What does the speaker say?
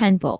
handball.